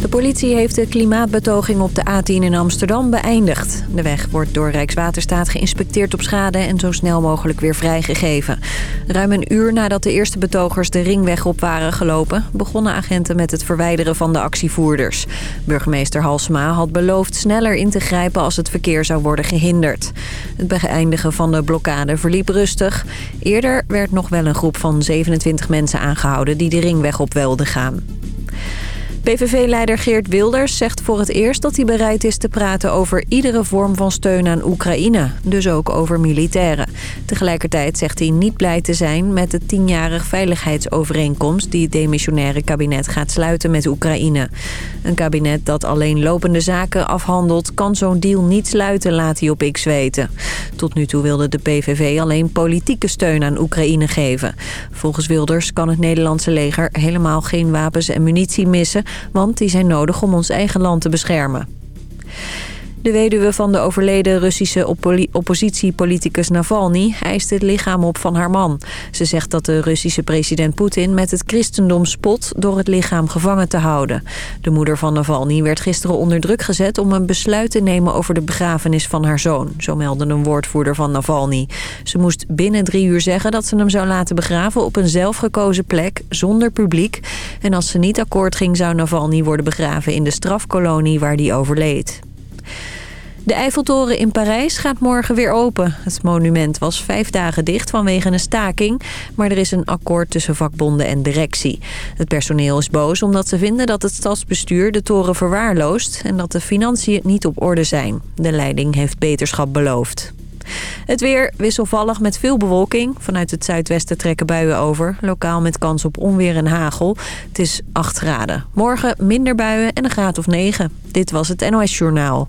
De politie heeft de klimaatbetoging op de A10 in Amsterdam beëindigd. De weg wordt door Rijkswaterstaat geïnspecteerd op schade en zo snel mogelijk weer vrijgegeven. Ruim een uur nadat de eerste betogers de ringweg op waren gelopen... begonnen agenten met het verwijderen van de actievoerders. Burgemeester Halsema had beloofd sneller in te grijpen als het verkeer zou worden gehinderd. Het beëindigen van de blokkade verliep rustig. Eerder werd nog wel een groep van 27 mensen aangehouden die de ringweg op wilden gaan. PVV-leider Geert Wilders zegt voor het eerst dat hij bereid is te praten over iedere vorm van steun aan Oekraïne. Dus ook over militairen. Tegelijkertijd zegt hij niet blij te zijn met de tienjarig veiligheidsovereenkomst die het demissionaire kabinet gaat sluiten met Oekraïne. Een kabinet dat alleen lopende zaken afhandelt kan zo'n deal niet sluiten, laat hij op X weten. Tot nu toe wilde de PVV alleen politieke steun aan Oekraïne geven. Volgens Wilders kan het Nederlandse leger helemaal geen wapens en munitie missen want die zijn nodig om ons eigen land te beschermen. De weduwe van de overleden Russische oppositiepoliticus Navalny eist het lichaam op van haar man. Ze zegt dat de Russische president Poetin met het christendom spot door het lichaam gevangen te houden. De moeder van Navalny werd gisteren onder druk gezet om een besluit te nemen over de begrafenis van haar zoon. Zo meldde een woordvoerder van Navalny. Ze moest binnen drie uur zeggen dat ze hem zou laten begraven op een zelfgekozen plek zonder publiek. En als ze niet akkoord ging zou Navalny worden begraven in de strafkolonie waar hij overleed. De Eiffeltoren in Parijs gaat morgen weer open. Het monument was vijf dagen dicht vanwege een staking... maar er is een akkoord tussen vakbonden en directie. Het personeel is boos omdat ze vinden dat het stadsbestuur de toren verwaarloost... en dat de financiën niet op orde zijn. De leiding heeft beterschap beloofd. Het weer wisselvallig met veel bewolking. Vanuit het zuidwesten trekken buien over. Lokaal met kans op onweer en hagel. Het is 8 graden. Morgen minder buien en een graad of 9. Dit was het NOS Journaal.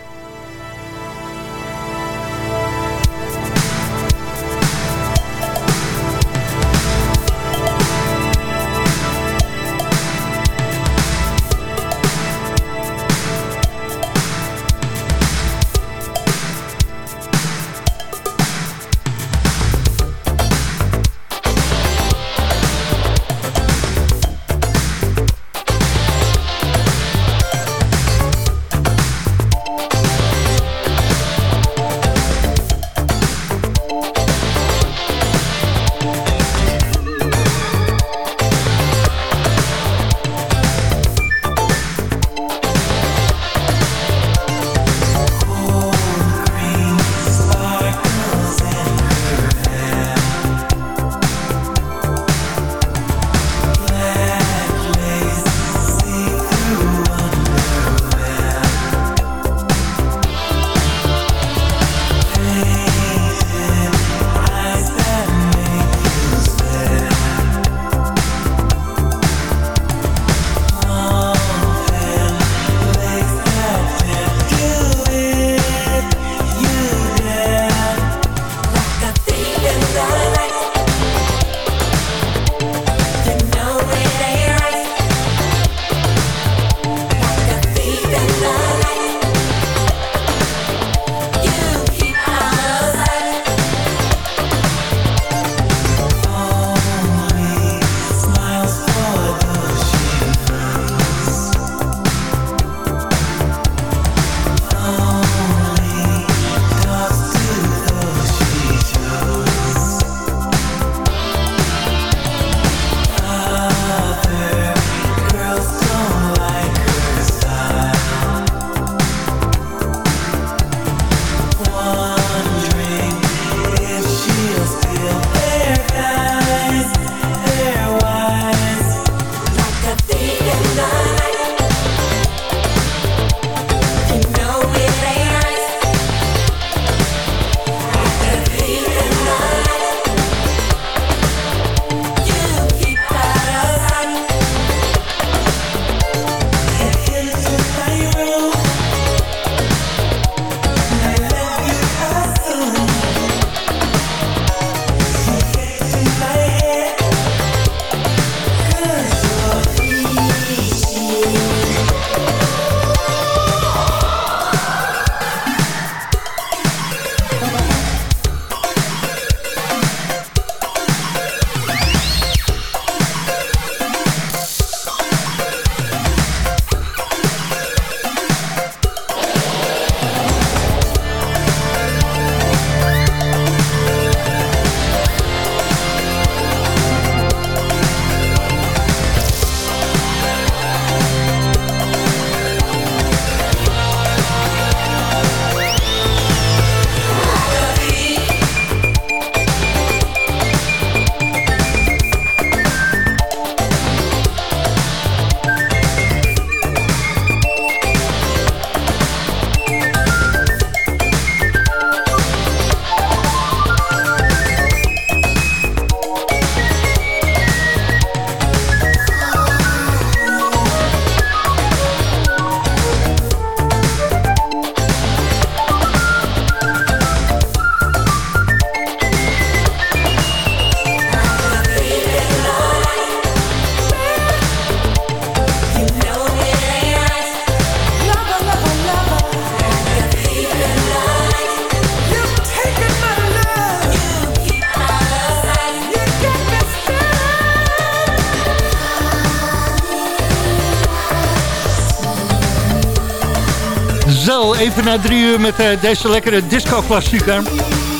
Na drie uur met uh, deze lekkere disco-klassieker.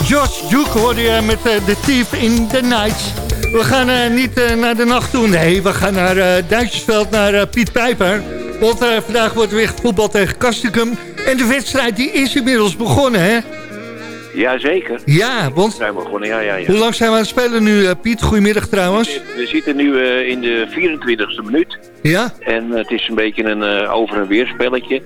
George Duke hoorde je met uh, The Thief in the Night. We gaan uh, niet naar de nacht toe, nee. We gaan naar Duitsersveld, naar Piet Pijper. Want vandaag wordt weer voetbal tegen Kastikum. En de wedstrijd die is inmiddels begonnen, hè? Jazeker. Ja, want... Zijn we begonnen, ja, ja, ja. Hoe lang zijn we aan het spelen nu, Piet? Goedemiddag trouwens. We, we zitten nu in de 24e minuut. Ja? En het is een beetje een over- en weer spelletje.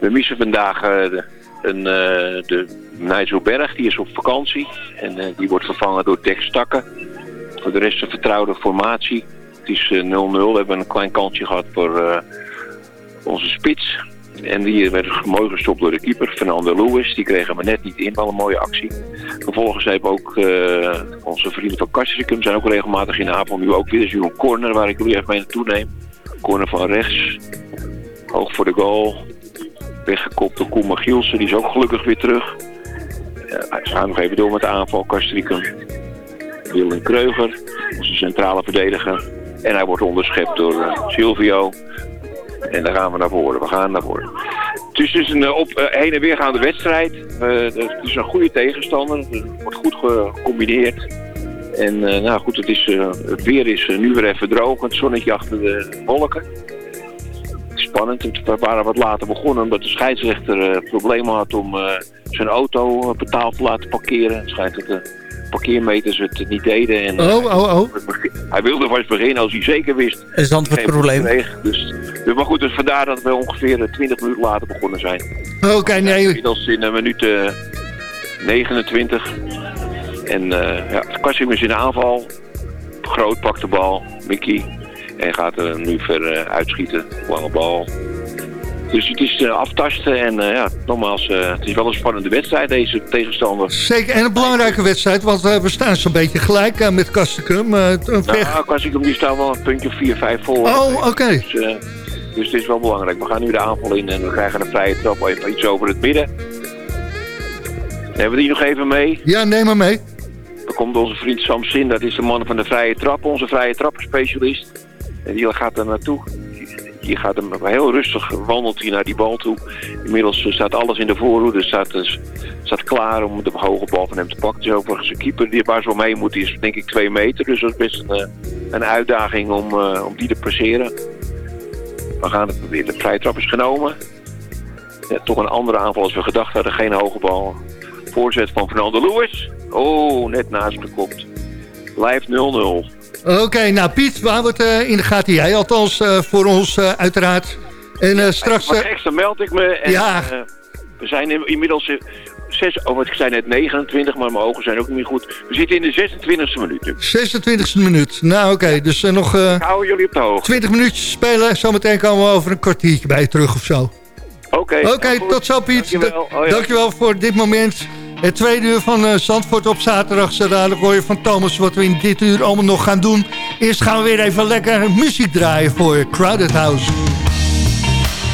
We missen vandaag de, een, de Nijsselberg, die is op vakantie. En uh, die wordt vervangen door Dex Stakken. Voor de rest een vertrouwde formatie. Het is 0-0. Uh, we hebben een klein kantje gehad voor onze spits. En die werd mooi gestopt door de keeper, Fernando Lewis. Die kregen we net niet in, wel een mooie actie. Vervolgens hebben ook onze vrienden van Kastrikum zijn ook regelmatig in de avond nu ook weer. Dus nu een corner waar ik jullie even mee naartoe neem. Corner van rechts. Hoog voor de goal. Weggekopt door Koen Magielsen. Die is ook gelukkig weer terug. Hij gaat nog even door met de aanval, Kastrikum. Willem Kreuger, onze centrale verdediger. En hij wordt onderschept door uh, Silvio. En daar gaan we naar voren. We gaan naar voren. Het is dus een op, uh, heen en weer gaande wedstrijd. Uh, het is een goede tegenstander. Het wordt goed gecombineerd. En nou goed, het, is, het weer is nu weer even droog. Het zonnetje achter de wolken. Spannend. We waren wat later begonnen omdat de scheidsrechter problemen had om zijn auto betaald te laten parkeren. Het schijnt dat de parkeermeters het niet deden. En, oh, oh, oh. Hij wilde vast beginnen als hij zeker wist. Het probleem? Dus, dus, maar goed, dus vandaar dat we ongeveer 20 minuten later begonnen zijn. Oké, okay, nee. Inmiddels in een minuut uh, 29. En uh, ja, Kassim is in aanval. Groot pakt de bal, Mickey. En gaat er nu verder uitschieten. Lange bal. Dus het is uh, aftasten en uh, ja, nogmaals, uh, het is wel een spannende wedstrijd, deze tegenstander. Zeker, en een belangrijke wedstrijd, want we staan zo'n beetje gelijk met Kastikum. nou, Kastikum die staan wel een puntje 4-5 voor. Oh, oké. Okay. Dus, dus het is wel belangrijk. We gaan nu de aanval in en we krijgen een vrije trap even iets over het midden. Nemen we die nog even mee? Ja, neem maar mee. Dan komt onze vriend Sam Sin, dat is de man van de vrije trap, onze vrije trappenspecialist. En die gaat er naartoe je gaat hem heel rustig wandelt hij naar die bal toe. Inmiddels staat alles in de voorhoede, staat, staat klaar om de hoge bal van hem te pakken. Dus overigens een keeper die waar zo mee moet is denk ik twee meter. Dus dat is best een, een uitdaging om, uh, om die te passeren. We gaan het proberen. De vrije trap is genomen. Ja, toch een andere aanval als we gedacht hadden. Geen hoge bal. Voorzet van Fernando Lewis. Oh, net naast gekopt. Blijft 0-0. Oké, okay, nou Piet, we houden het uh, in de gaten. Jij althans uh, voor ons uh, uiteraard. En straks... Wat extra meld ik me. En, ja. we zijn inmiddels... Zes, oh, ik zei net 29, maar mijn ogen zijn ook niet meer goed. We zitten in de 26e minuut nu. 26e minuut. Nou, oké. Okay, dus nog... ik hou jullie op de hoogte. 20 minuutjes spelen. Zometeen komen we over een kwartiertje bij terug of zo. Oké. Okay, Oké, tot zo Piet. Dankjewel. Oh, ja. Dankjewel voor dit moment. Het tweede uur van uh, Zandvoort op zaterdag. Zo dadelijk hoor je van Thomas wat we in dit uur allemaal nog gaan doen. Eerst gaan we weer even lekker muziek draaien voor. Crowded House.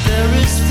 There is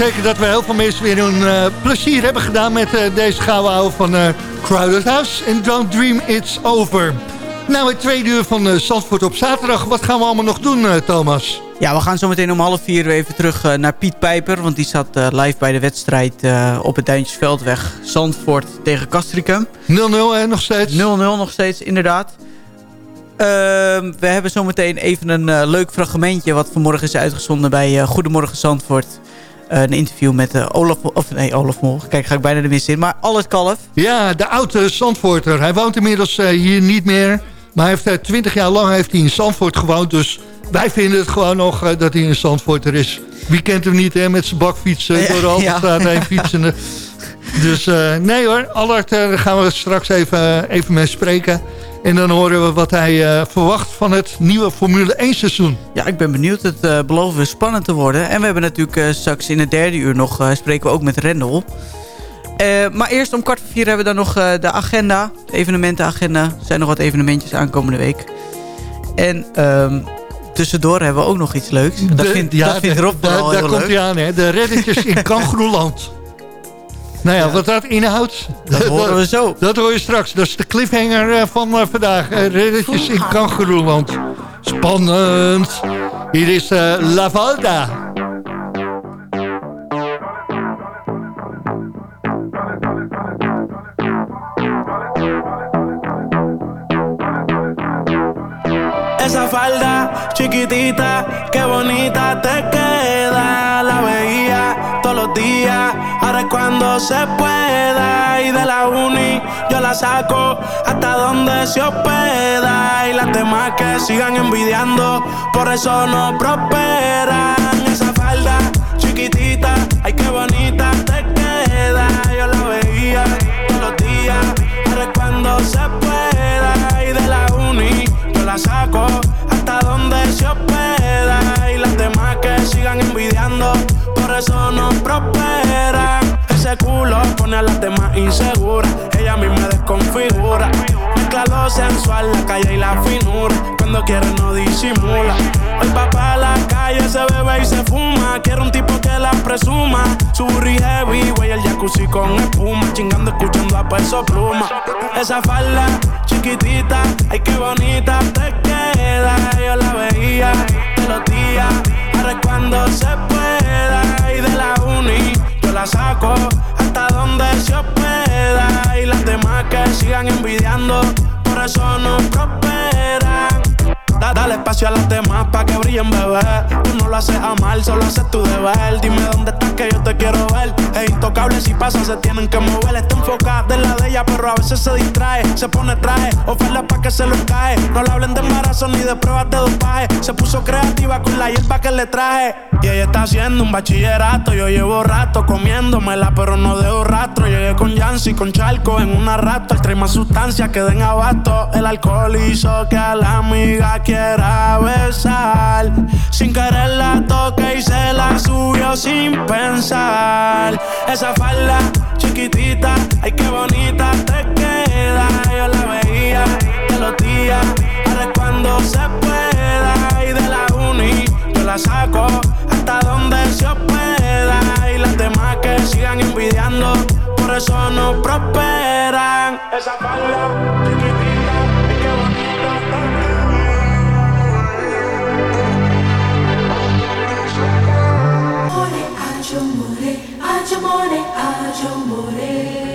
zeker dat we heel veel mensen weer een eh, plezier hebben gedaan... met eh, deze gouden ouwe van eh Crowded House. En Don't Dream It's Over. Nou, het tweede uur van eh, Zandvoort op zaterdag. Wat gaan we allemaal nog doen, Thomas? Ja, we gaan zo meteen om half vier even terug naar Piet Pijper. Want die zat live bij de wedstrijd op het Duintjesveldweg. Zandvoort tegen Castricum. 0-0 en nog steeds? 0-0 nog steeds, inderdaad. Ehm, we hebben zometeen even een leuk fragmentje... wat vanmorgen is uitgezonden bij Goedemorgen Zandvoort. Eh, een interview met eh, Olaf... Of nee, Olaf Mol. Kijk, ga ik bijna de mis in. Maar Alles Kalf. Ja, de oude Zandvoorter. Hij woont inmiddels eh, hier niet meer. Maar hij heeft 20 jaar lang heeft hij in Zandvoort gewoond. Dus wij vinden het gewoon nog dat hij een Zandvoorter is. Wie kent hem niet, hè? Met zijn bakfiets eh, Ja, door de Alpenstraat ja. heen fietsende. Dus nee hoor, Allard, daar gaan we straks even, even mee spreken. En dan horen we wat hij eh, verwacht van het nieuwe Formule 1 seizoen. Ja, ik ben benieuwd. Het eh belooft weer spannend te worden. En we hebben natuurlijk eh, straks in het derde uur nog... spreken we ook met Rendel. Maar eerst om kwart voor vier hebben we dan nog de agenda. De evenementenagenda. Er zijn nog wat evenementjes aankomende week. En ehm, tussendoor hebben we ook nog iets leuks. Dat De- ja, dat vindt de- Rob wel daar, daar heel komt leuk. hij aan, hè? De reddetjes in Kangroeland. Nou ja, wat dat inhoudt... Dat horen we zo. Dat hoor je straks. Dat is de cliffhanger eh, van eh, vandaag. Eh, Reddetjes in Kangeroeland. Spannend. Hier is eh, La Valda. Esa falda chiquitita, qué bonita te queda. La veía todos los días, cuando se pueda. Y de la uni yo la saco hasta donde se hospeda. Y las demás que sigan envidiando, por eso no prosperan. Esa falda chiquitita, ay qué bonita te queda. Yo la veía todos los días, es cuando se pueda. Y de la uni yo la saco hasta donde se hospeda. Y las demás que sigan envidiando, por eso no prosperan. Ese culo pone a las demás inseguras. Ella a mí me desconfigura. Mezcla lo sensual, la calle y la finura. Cuando quiere no disimula. Hoy va pa' la calle, se bebe y se fuma. Quiero un tipo que la presuma. Su burri heavy, güey, el jacuzzi con espuma. Chingando, escuchando a peso pluma. Esa falda chiquitita, ay qué bonita te queda. Yo la veía todos los días. Ahora es cuando se pueda. Y de la uni la saco hasta donde se hospeda. Y las demás que sigan envidiando, por eso no prosperan. Da- dale espacio a las demás pa' que brillen, bebé. Tú no lo haces a mal, solo haces tu deber. Dime dónde estás que yo te quiero ver. Es intocable si pasa, se tienen que mover. Está enfocada en la de ella, pero a veces se distrae. Se pone traje, oferta pa' que se lo cae. No le hablen de embarazo ni de pruebas de dopaje. Se puso creativa con la hierba que le traje. Y ella está haciendo un bachillerato. Yo llevo rato comiéndomela, pero no dejo rastro. Llegué con Yancy, con Charco en una rato. Trae más sustancias que den abasto. El alcohol hizo que a la amiga quiera besar. Sin querer la toque y se la subió sin pensar. Esa falda chiquitita, ay qué bonita te queda. Yo la veía todos los días, ahora cuando se pueda. Y de la uni yo la saco hasta donde se hospeda. Y las demás que sigan envidiando, por eso no prosperan. Esa falda chiquitita, Agio more, agio more.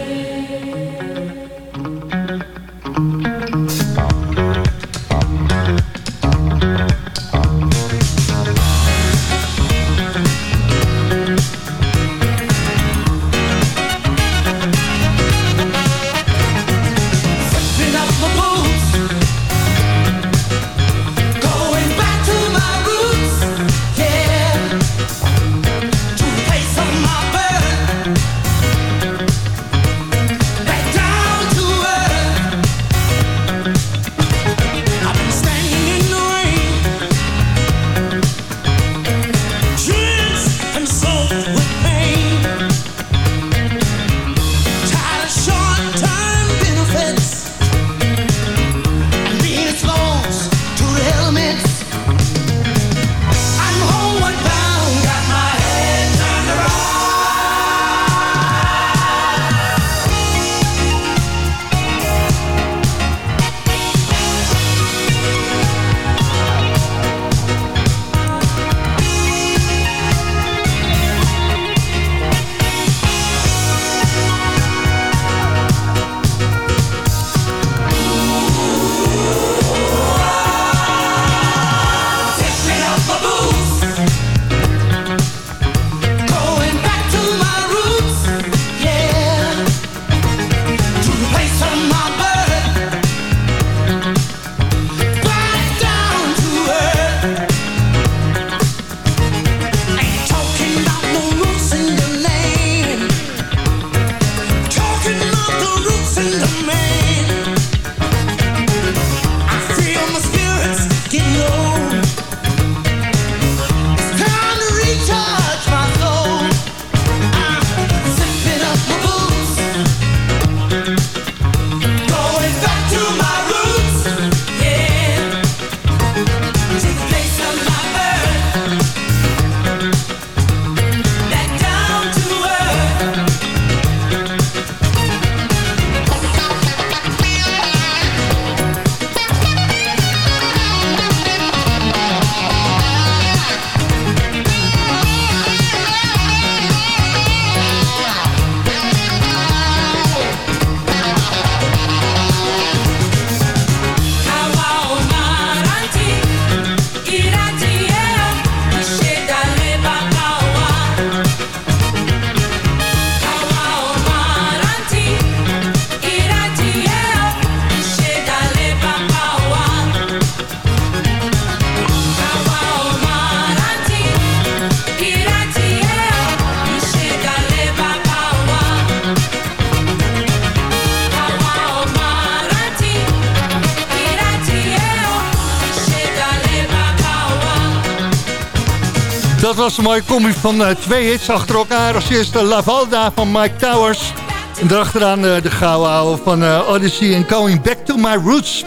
Was een mooie combi van eh, twee hits achter elkaar. Als eerste La Valda van Mike Towers. En daarachteraan eh, de gouden van eh, Odyssey en Going Back to My Roots.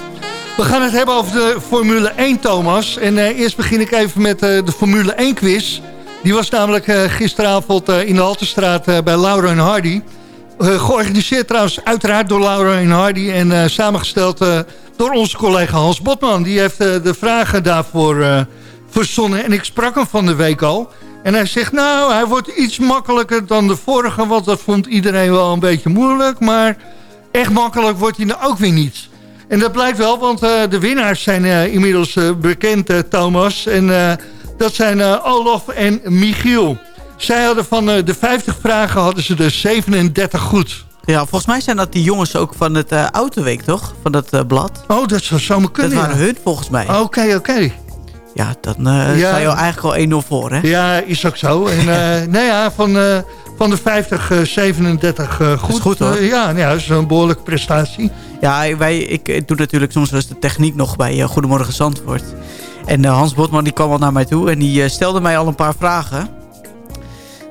We gaan het hebben over de Formule 1, Thomas. En eerst begin ik even met de Formule 1 quiz. Die was namelijk gisteravond in de Haltestraat bij Laura en Hardy. Georganiseerd trouwens uiteraard door Laura en Hardy... en samengesteld door onze collega Hans Botman. Die heeft de vragen daarvoor verzonnen. En ik sprak hem van de week al. En hij zegt, nou, hij wordt iets makkelijker dan de vorige... want dat vond iedereen wel een beetje moeilijk. Maar echt makkelijk wordt hij nou ook weer niet. En dat blijkt wel, want eh, de winnaars zijn eh, inmiddels eh, bekend, Thomas. En dat zijn Olaf en Michiel. Zij hadden van de 50 vragen hadden ze er 37 goed. Ja, volgens mij zijn dat die jongens ook van het Autoweek, toch? Van dat blad. Oh, dat zou zomaar kunnen. dat waren hun, volgens mij. Oké, oké. Ja, dan Ja. sta je eigenlijk al 1-0 voor, hè? Ja, is ook zo. En eh, nou ja, van, eh, van de 50, eh, 37 eh, goed. goed, hoor. Ja, nou ja, dat is een behoorlijke prestatie. Ja, wij, ik, ik doe natuurlijk soms wel eens de techniek nog bij Goedemorgen Zandvoort. En Hans Botman die kwam al naar mij toe en die stelde mij al een paar vragen.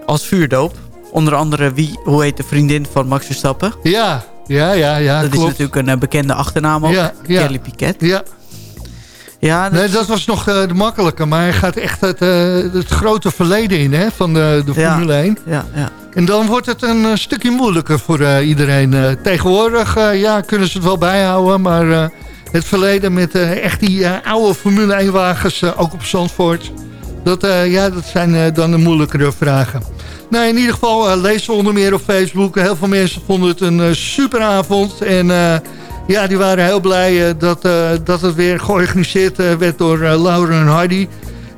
Als vuurdoop. Onder andere, wie, hoe heet de vriendin van Max Verstappen? Ja, ja, ja, ja dat klopt. is natuurlijk een bekende achternaam ook. Ja, ja. Kelly Piquet. Ja, Ja, dat- nee, dat was nog de, de makkelijke. Maar hij gaat echt het, eh, het grote verleden in hè, van de, de Ja. Formule 1. ja, ja. En dan wordt het een eh, stukje moeilijker voor eh, iedereen. Eh, tegenwoordig eh, ja, kunnen ze het wel bijhouden. Maar eh, het verleden met eh, echt die eh, oude Formule 1 wagens, eh, ook op Zandvoort. Dat, eh, ja, dat zijn eh, dan de moeilijkere vragen. Nou, in ieder geval lees onder meer op Facebook. Heel veel mensen vonden het een superavond. En ja, die waren heel blij uh, dat, uh, dat het weer georganiseerd uh, werd door Laura en Hardy.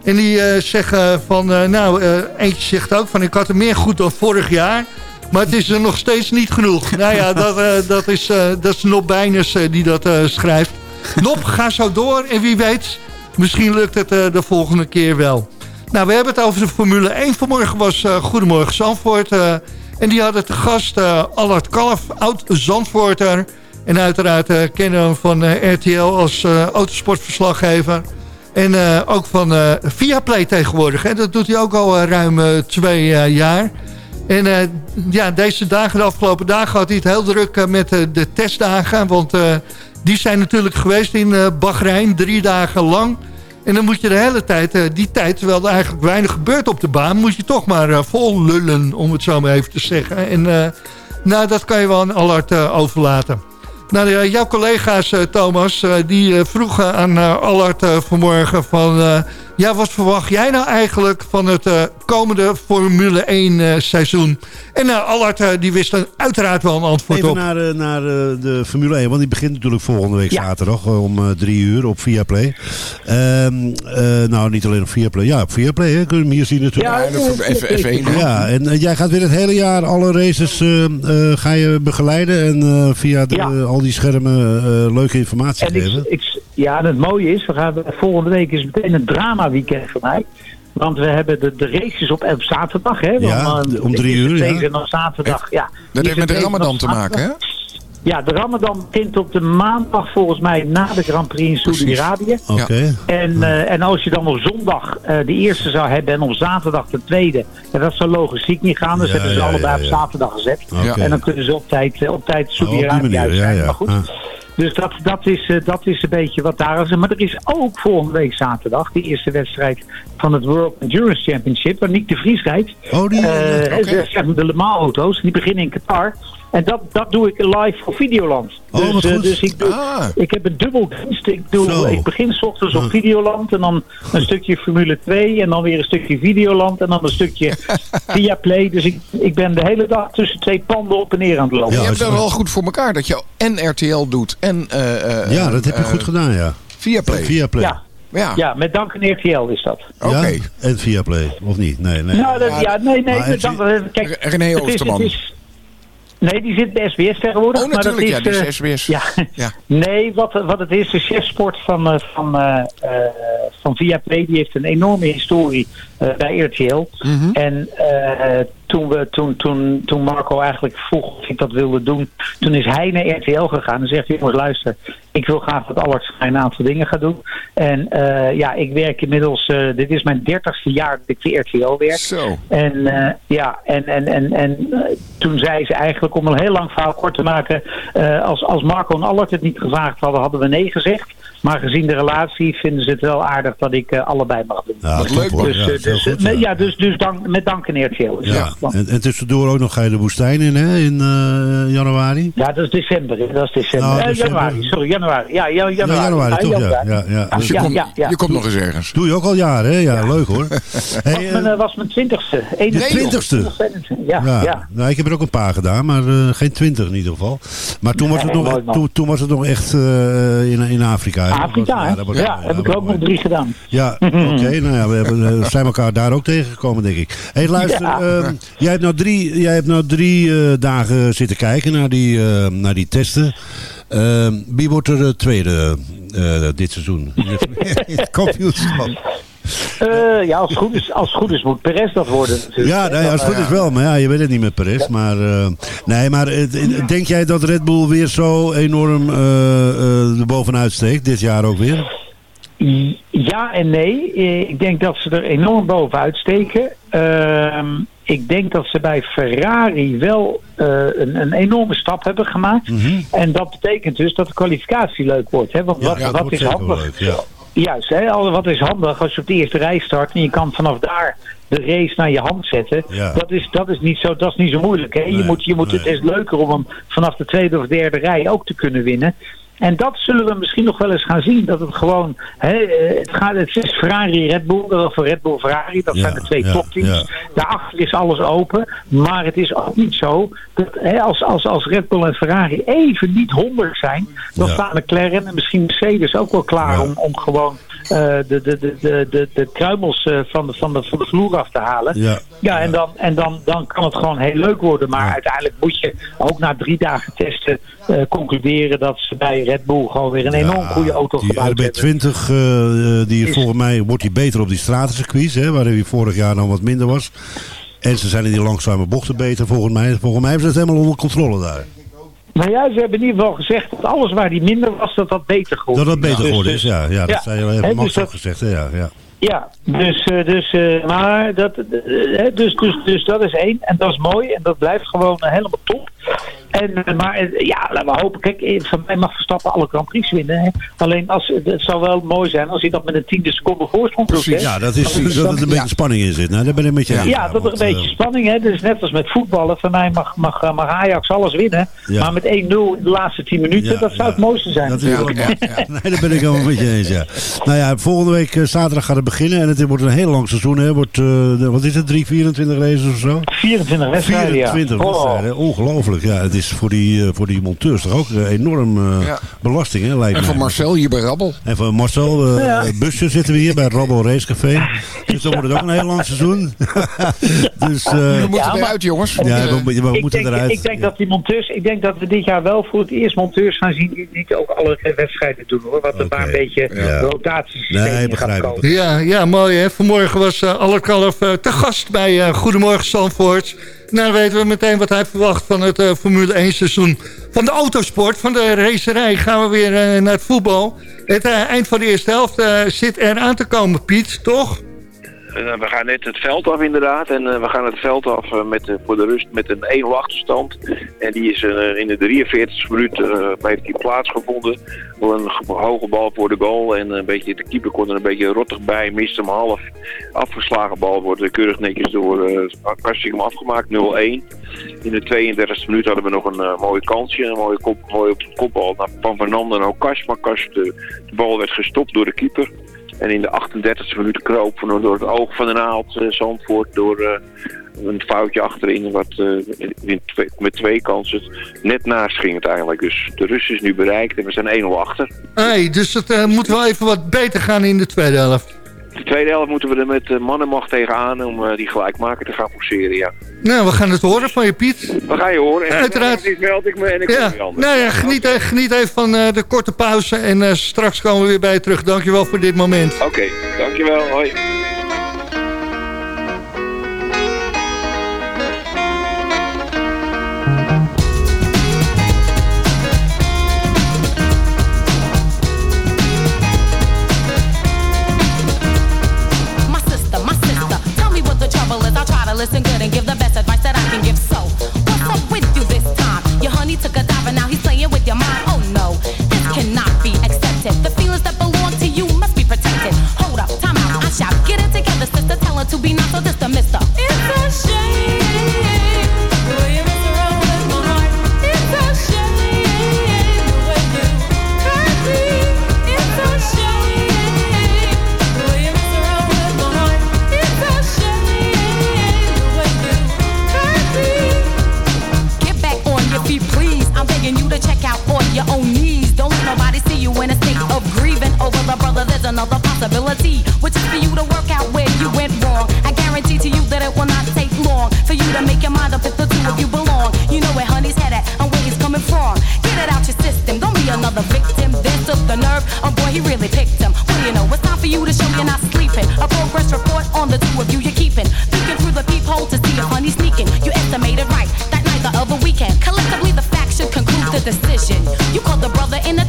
En die zeggen van, nou, eentje zegt ook van ik had er meer goed dan vorig jaar. Maar het is er nog steeds niet genoeg. nou ja, dat, uh, dat, is, uh, dat is Nop Bijners uh, die dat schrijft. Nop, ga zo door en wie weet, misschien lukt het de volgende keer wel. Nou, we hebben het over de Formule 1. Vanmorgen was Goedemorgen Zandvoort. En die hadden te gast Allard Kalf, oud Zandvoorter. En uiteraard uh, kennen we hem van uh, RTL als uh, autosportverslaggever. En ook van Viaplay tegenwoordig. Hè? Dat doet hij ook al ruim twee jaar. En ja, deze dagen, de afgelopen dagen, had hij het heel druk met de testdagen. Want die zijn natuurlijk geweest in Bahrein, drie dagen lang. En dan moet je de hele tijd, die tijd, terwijl er eigenlijk weinig gebeurt op de baan... moet je toch maar vol lullen, om het zo maar even te zeggen. En nou, dat kan je wel aan Allard overlaten. Nou, uh, jouw collega's, uh, Thomas, uh, die vroegen aan Allard vanmorgen van... Ja, wat verwacht jij nou eigenlijk van het uh, komende Formule 1 uh, seizoen? En uh, Allard, uh, die wist er uiteraard wel een antwoord Even op. naar, uh, naar uh, de Formule 1, want die begint natuurlijk volgende week ja. zaterdag om uh, drie uur op Viaplay. Um, nou, niet alleen op Viaplay. Ja, op Viaplay, hè. kun je hem hier zien natuurlijk. Ja, even, even één. Ja, en uh, jij gaat weer het hele jaar alle races uh, uh, ga je begeleiden en uh, via de, ja. al die schermen uh, leuke informatie en geven. Ik, ik, ja, en het mooie is, we gaan, volgende week is meteen een drama weekend voor mij. Want we hebben de, de races op, op zaterdag. Hè? Ja, om, om drie uur. Ja. En op zaterdag, ja. Dat heeft met de Ramadan te maken, hè? Ja, de Ramadan begint op de maandag volgens mij na de Grand Prix in Saudi-Arabië. Oké. Okay. En, uh, en als je dan op zondag uh, de eerste zou hebben en op zaterdag de tweede. Ja, dat zou logistiek niet gaan. Dus ja, hebben ze ja, allebei ja, op zaterdag gezet. Okay. En dan kunnen ze op tijd, op tijd Saudi-Arabië oh, uit zijn. Maar goed. Dus dat, dat, is, uh, dat is een beetje wat daar is. Maar er is ook volgende week zaterdag de eerste wedstrijd van het World Endurance Championship. Waar Nick de Vries rijdt. Oh, die, uh, okay. de, de Le Mans auto's. Die beginnen in Qatar. En dat, dat doe ik live voor Videoland. Oh, dus, uh, dus ik, doe, ah. ik heb een dubbel dienst. Ik, doe, ik begin s ochtends op Videoland en dan een stukje Formule 2 en dan weer een stukje Videoland en dan een stukje via Play. Dus ik, ik ben de hele dag tussen twee panden op en neer aan het lopen. Ja, je hebt dat wel goed voor elkaar dat je en RTL doet en... Uh, ja, dat heb je goed gedaan, ja. Via Play. Via Play. Ja. Ja. ja, met dank aan RTL is dat. Oké. Okay. Ja? En via Play, of niet? Nee, nee. Nou, dat, ja, nee, nee. Maar dank, kijk, René Oosterman. Het is, het is, Nee, die zit bij SBS tegenwoordig. Oh, natuurlijk, maar dat is, ja, die is SBS. Ja. ja. Nee, wat, wat het is, de chefsport van, uh, van, uh, uh, van Viaplay, die heeft een enorme historie bij RTL. Mhm. Mm -hmm. En toen, we, toen, toen, toen Marco eigenlijk vroeg of ik dat wilde doen, toen is hij naar RTL gegaan en zegt, jongens luister, ik wil graag dat Allard een aantal dingen gaat doen. En eh, ja, ik werk inmiddels, eh, dit is mijn dertigste jaar dat ik voor RTL werk. Zo. En eh, ja, en, en, en, en toen zei ze eigenlijk, om een heel lang verhaal kort te maken, als, als Marco en Allard het niet gevraagd hadden, hadden we nee gezegd. Maar gezien de relatie vinden ze het wel aardig dat ik eh, allebei mag doen. Ja, top, leuk. Dus, Ja, eh, heel dus, goed, eh, nee, ja. ja, dus, dus dank, met dank aan RTL. Dus Ja, ja. en, en tussendoor ook nog ga je de woestijn in, hè, in eh, januari. Ja, dat is december. Dat is december. Nou, december. januari, sorry, januari. Ja, ja, januari. Ja, januari, toch? Ja, januari. ja, ja. Dus je, ja, komt, ja, ja. je komt nog eens ergens. Doe je ook al jaren, hè? Ja, leuk hoor. Was Hey, eh, mijn, was mijn twintigste. de 21ste. twintigste. Ja, ja. Ja, Nou, ik heb er ook een paar gedaan, maar eh, geen twintig in ieder geval. Maar toen, was, het nog, man. toen, toen was het nog echt eh, in, in Afrika. Afrika, hè? dat Ja, heb ik ook nog drie gedaan. Ja, oké. nou ja, we hebben, eh, zijn elkaar daar ook tegengekomen, denk ik. hey, luister. Ja. ehm, jij hebt nou drie, jij hebt nou drie eh, dagen zitten kijken naar die, eh, naar die testen. Ehm, wie wordt er de tweede dit seizoen? In het kampioenschap. Eh, ja, als het, goed is, als het goed is moet Perez dat worden. natuurlijk. Ja, nee, als het goed is wel. Maar ja, je weet het niet met Perez. Maar, eh, nee, maar eh, denk jij dat Red Bull weer zo enorm eh, eh, er bovenuit steekt? Dit jaar ook weer? Ja en nee. Eh, Ik denk dat ze er enorm bovenuit steken. Ehm, ik denk dat ze bij Ferrari wel eh, een, een enorme stap hebben gemaakt. En dat betekent dus dat de kwalificatie leuk wordt. Hè? Want Ja, wat, ja, wat is handig? leuk, ja. Juist, hè? wat is handig als je op de eerste rij start en je kan vanaf daar de race naar je hand zetten. Ja. Dat, is, dat, is niet zo, dat is niet zo moeilijk. Hè? Nee, je moet, je moet, nee. Het is leuker om hem vanaf de tweede of derde rij ook te kunnen winnen. En dat zullen we misschien nog wel eens gaan zien. Dat het gewoon, hè, eh, het, gaat, het is Ferrari, Red Bull, of Red Bull, Ferrari. Dat Ja, zijn de twee ja, topteams. ja. Daarachter is alles open. Maar het is ook niet zo dat hè, als, als, als Red Bull en Ferrari even niet honderd zijn, dan staan McLaren en misschien Mercedes ook wel klaar om, om gewoon de, de, de, de, de, de kruimels eh, van, de, van, de, van de vloer af te halen. Ja. Ja, en, dan, en dan, dan kan het gewoon heel leuk worden. Maar Ja. uiteindelijk moet je ook na drie dagen testen eh, concluderen dat ze bij Red Bull gewoon weer een enorm goede auto Die gebouwd hebben. RB20, eh, eh, die Is- volgens mij wordt die beter op die stratencircuits, hè, waar hij vorig jaar dan wat minder was. En ze zijn in die langzame bochten beter, volgens mij. Volgens mij hebben ze het helemaal onder controle daar. Nou ja, ze hebben in ieder geval gezegd dat alles waar die minder was, dat dat beter Dat geworden dat beter Dus- geworden is, dus- ja. ja dat ja. zei je Hè, even dus dat- ook gezegd, hè, ja. ja. Ja, dus, eh, dus, eh, maar dat, eh, hè, dus, dus, dus dat is één. En dat is mooi. En dat blijft gewoon helemaal top. En, eh, maar eh, ja, laten we hopen. Kijk, eh, van mij mag Verstappen alle Grand Prix winnen. Hè. Alleen als, het zou wel mooi zijn als hij dat met een tiende seconde voorsprong doet. Ja, dat is, Dan- dat er een beetje ja. spanning in zit. Nou, daar ben ik met je eens. Ja, dat er een beetje spanning hè. Dus net als met voetballen. Van mij mag, mag, mag Ajax alles winnen. Ja. Maar met 1-0 in de laatste 10 minuten, Ja, dat zou ja. het mooiste zijn. Dat is Ja, wel ja, ja. Nee, daar ben ik helemaal met je eens, ja. Nou ja, volgende week zaterdag gaat het beginnen. En het wordt een heel lang seizoen, hè. Wordt, eh, wat is het, 3, 24 races of zo? 24 wedstrijden, ja. 24 Oh. wedstrijden, ongelooflijk. Ja, het is voor die, eh, voor die monteurs toch ook eh, enorm eh, Ja. belasting, hè, lijkt En mij. van Marcel hier bij Rabbel. En van Marcel eh Ja. Busje zitten we hier bij het Rabbel Racecafé. Dus dan wordt het ook een heel lang seizoen. dus eh, We moeten eruit, jongens. ja, we, moeten denk, eruit. Ik denk dat die monteurs, ik denk dat we dit jaar wel voor het eerst monteurs gaan zien die niet ook alle wedstrijden doen hoor. Wat er Oké. maar een beetje Ja. rotatiesysteem Nee, gaat komen. Ja, ja, mooi hè. Vanmorgen was uh, Allerkalf eh, te gast bij eh, Goedemorgen Zandvoort. Nou, weten we meteen wat hij verwacht van het eh, Formule 1 seizoen. Van de autosport, van de racerij gaan we weer eh, naar het voetbal. Het eh, eind van de eerste helft zit er aan te komen, Piet, toch? Eh, we gaan net het veld af inderdaad. En eh, we gaan het veld af eh, met, voor de rust met een 1 achterstand. En die is in de 43e minuut heeft die plaatsgevonden. Een ge- hoge bal voor de goal. En een beetje, de keeper kon er een beetje rottig bij. Mist hem half. Afgeslagen bal wordt keurig netjes door uh, Kastikum afgemaakt. 0-1. In de 32e minuut hadden we nog een eh, mooie kansje. Een mooie, kop, mooie kopbal naar Van Fernando en Okas. Maar Kas, de, de bal werd gestopt door de keeper. En in de 38e minuut kroop van, door het oog van de naald uh, Zandvoort door uh, een foutje achterin wat twee, met twee kansen net naast ging het eigenlijk. Dus de rust is nu bereikt en we zijn 1-0 achter. Hey, dus het moet wel even wat beter gaan in de tweede helft. De tweede helft moeten we er met uh, mannenmacht tegenaan om uh, die gelijkmaker te gaan forceren, ja. Nou, we gaan het horen van je, Piet. We gaan je horen. En Uiteraard. Ik meld ik me en ik ja. anders. Nou ja, geniet, okay. geniet even van de korte pauze en straks komen we weer bij je terug. Dankjewel voor dit moment. Oké, okay, dankjewel. Hoi. hold up, time out, I shout, get it together, sister. Tell her to be not so distant, mister. It's a shame. there's another possibility, which is for you to work out where you went wrong. I guarantee to you that it will not take long for you to make your mind up if the two of you belong. You know where honey's headed and where he's coming from. Get it out your system, don't be another victim. This took the nerve, oh boy, he really picked him. What do you know? It's time for you to show you're not sleeping. A progress report on the two of you you're keeping. Peeking through the peephole to see if honey's sneaking. You estimated right that night the other weekend. Collectively, the facts should conclude the decision. You called the brother in the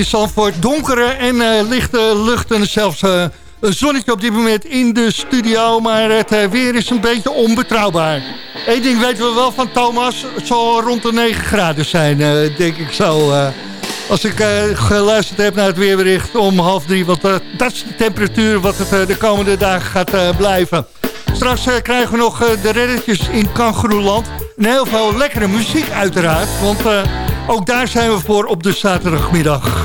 in Zandvoort. Donkere en eh, lichte lucht en zelfs eh, een zonnetje op dit moment in de studio. Maar het eh, weer is een beetje onbetrouwbaar. Eén ding weten we wel van Thomas. Het zal rond de 9 graden zijn, denk ik zo. als ik geluisterd heb naar het weerbericht om half drie. Want dat is de temperatuur wat het de komende dagen gaat blijven. Straks krijgen we nog de reddetjes in Kangroeland, En heel veel lekkere muziek uiteraard. Want ook daar zijn we voor op de zaterdagmiddag.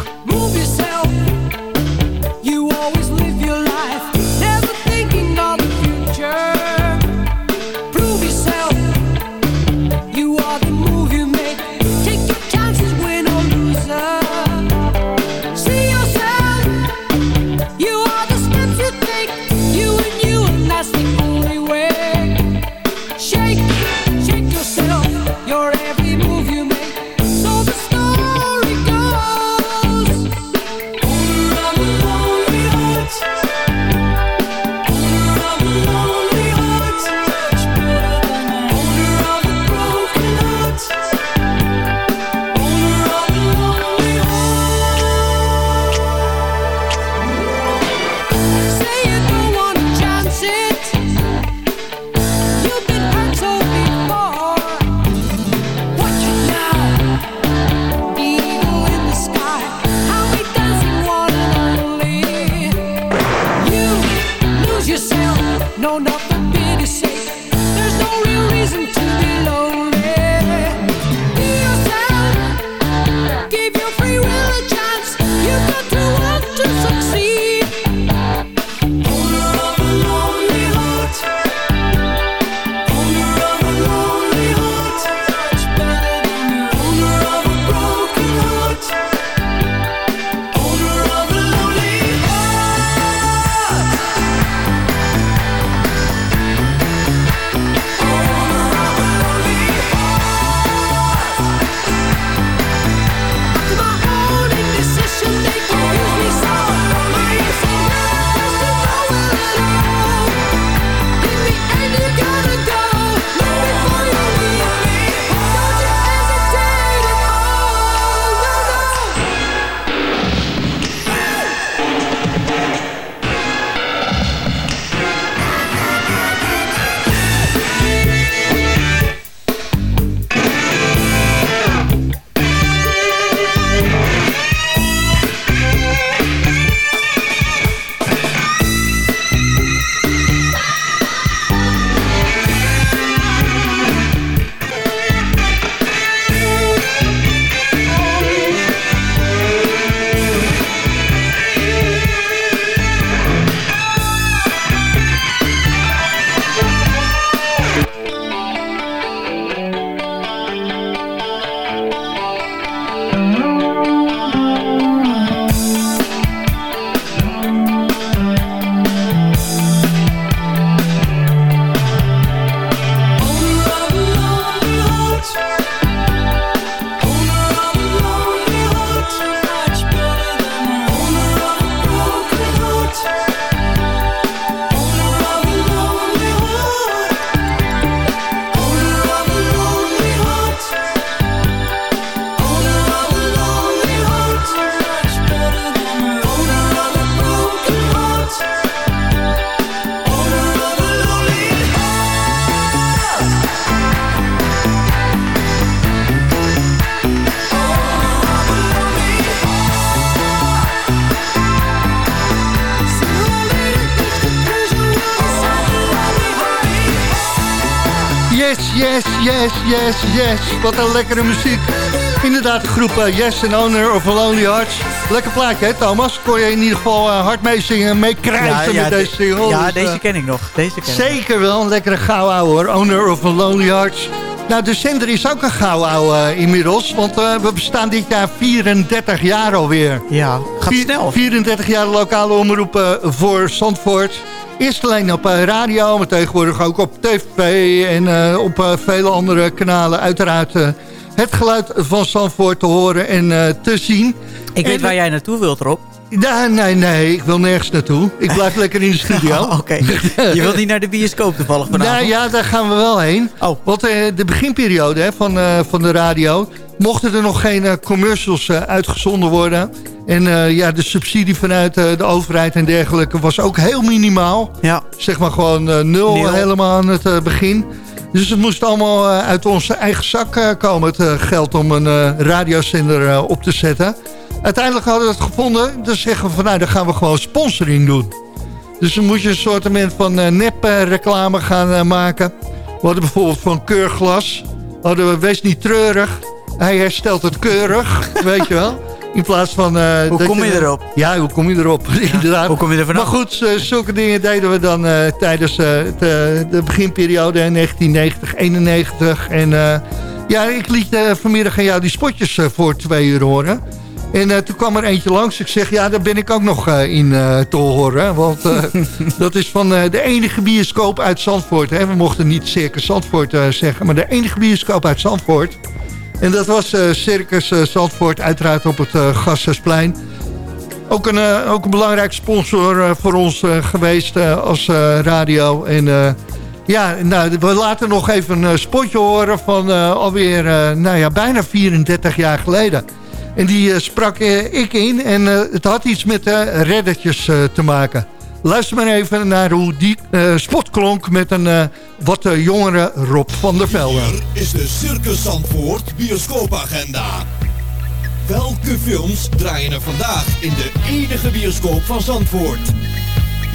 Yes, yes. Wat een lekkere muziek. Inderdaad, de groep eh, Yes and Owner of Lonely Hearts. Lekker plaatje, hè Thomas? Kon je in ieder geval eh, hard meezingen en meekrijzen met deze single. Ja, Dus, deze eh, ken ik nog. Deze ken ik. Zeker wel, een lekkere gauw ouwe hoor. Owner of a Lonely Hearts. Nou, de zender is ook een gauw ouwe eh, inmiddels. Want we bestaan dit jaar 34 jaar alweer. Ja, gaat snel. 34 jaar lokale omroepen voor Zandvoort. Eerst alleen op eh, radio, maar tegenwoordig ook op tv en eh, op eh, vele andere kanalen. Uiteraard het geluid van Zandvoort te horen en te zien. Ik En- weet waar jij naartoe wilt, Rob. Ja, nee, nee, ik wil nergens naartoe. Ik blijf lekker in de studio. Oh, Oké. Je wilt niet naar de bioscoop toevallig vanavond? Nou ja, daar gaan we wel heen. Oh. Want de beginperiode hè, van, van de radio... mochten er nog geen commercials uitgezonden worden. En eh, ja, de subsidie vanuit eh, de overheid en dergelijke... was ook heel minimaal. Ja. Zeg maar gewoon eh, nul, Nul. helemaal aan het begin. Dus het moest allemaal uit onze eigen zak komen... het geld om een radiozender op te zetten. Uiteindelijk hadden we het gevonden. Dus zeggen we van nou, dan gaan we gewoon sponsoring doen. Dus dan moet je een soort van uh, nep-reclame gaan maken. We hadden bijvoorbeeld van keurglas. Hadden we, wees niet treurig. Hij herstelt het keurig, weet je wel. In plaats van... eh, Hoe kom je erop? Ja, hoe kom je erop? Inderdaad. Hoe kom je er vanaf? Maar goed, eh, zulke dingen deden we dan eh, tijdens de, de beginperiode in 1990, 91. En ja, ik liet vanmiddag aan jou die spotjes voor twee uur horen. En toen kwam er eentje langs. Ik zeg, ja, daar ben ik ook nog in te horen. Want dat is van de enige bioscoop uit Zandvoort. Hè. We mochten niet Circus Zandvoort zeggen, maar de enige bioscoop uit Zandvoort. En dat was eh, Circus eh, Zandvoort, uiteraard op het uh, Gasthuisplein. Ook een, uh, ook een belangrijk sponsor uh, voor ons uh, geweest als radio. En ja, nou, we laten nog even een spotje horen van alweer nou ja, bijna 34 jaar geleden. En die sprak ik in en het had iets met reddertjes te maken. Luister maar even naar hoe die spot klonk met een wat jongere Rob van der Velde. Hier is de Circus Zandvoort bioscoopagenda. Welke films draaien er vandaag in de enige bioscoop van Zandvoort?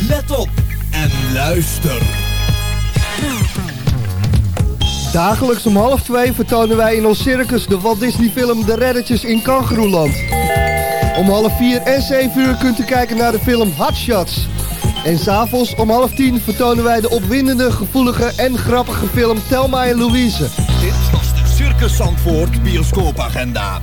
Let op en luister. Dagelijks om half twee vertonen wij in ons circus de Walt Disney film De Reddetjes in Kangeroeland. Om half vier en zeven uur kunt u kijken naar de film Hot Shots. En s'avonds om half tien vertonen wij de opwindende, gevoelige en grappige film Telma en Louise. Dit was de Circus Zandvoort bioscoopagenda.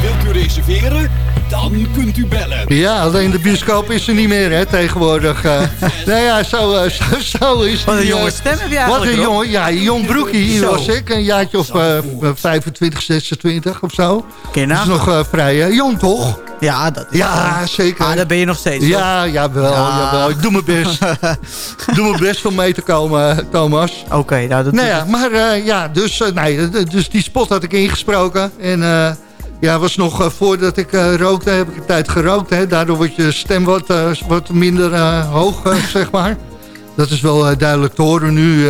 Wilt u reserveren? Dan kunt u bellen. Ja, alleen de bioscoop is er niet meer hè, tegenwoordig. Uh, nou ja, zo, uh, zo, zo is Wat een die, jonge stem heb je Wat een jongen, ja, een jong broekie was ik. Een jaartje of uh, 25, 26 of zo. Ken Dat is nog uh, vrij uh, jong, toch? Ja, dat is Ja, wel- zeker. Ah, dat ben je nog steeds. Ja, jawel, Ja. jawel. Ik doe mijn best. doe mijn best om mee te komen, Thomas. Oké, nou dat Nou ja, maar uh, ja, dus, uh, nee, dus die spot had ik ingesproken. En uh, ja, was nog uh, voordat ik uh, rookte, heb ik een tijd gerookt. Hè. Daardoor wordt je stem wat, uh, wat minder hoog, zeg maar. Dat is wel duidelijk te horen nu.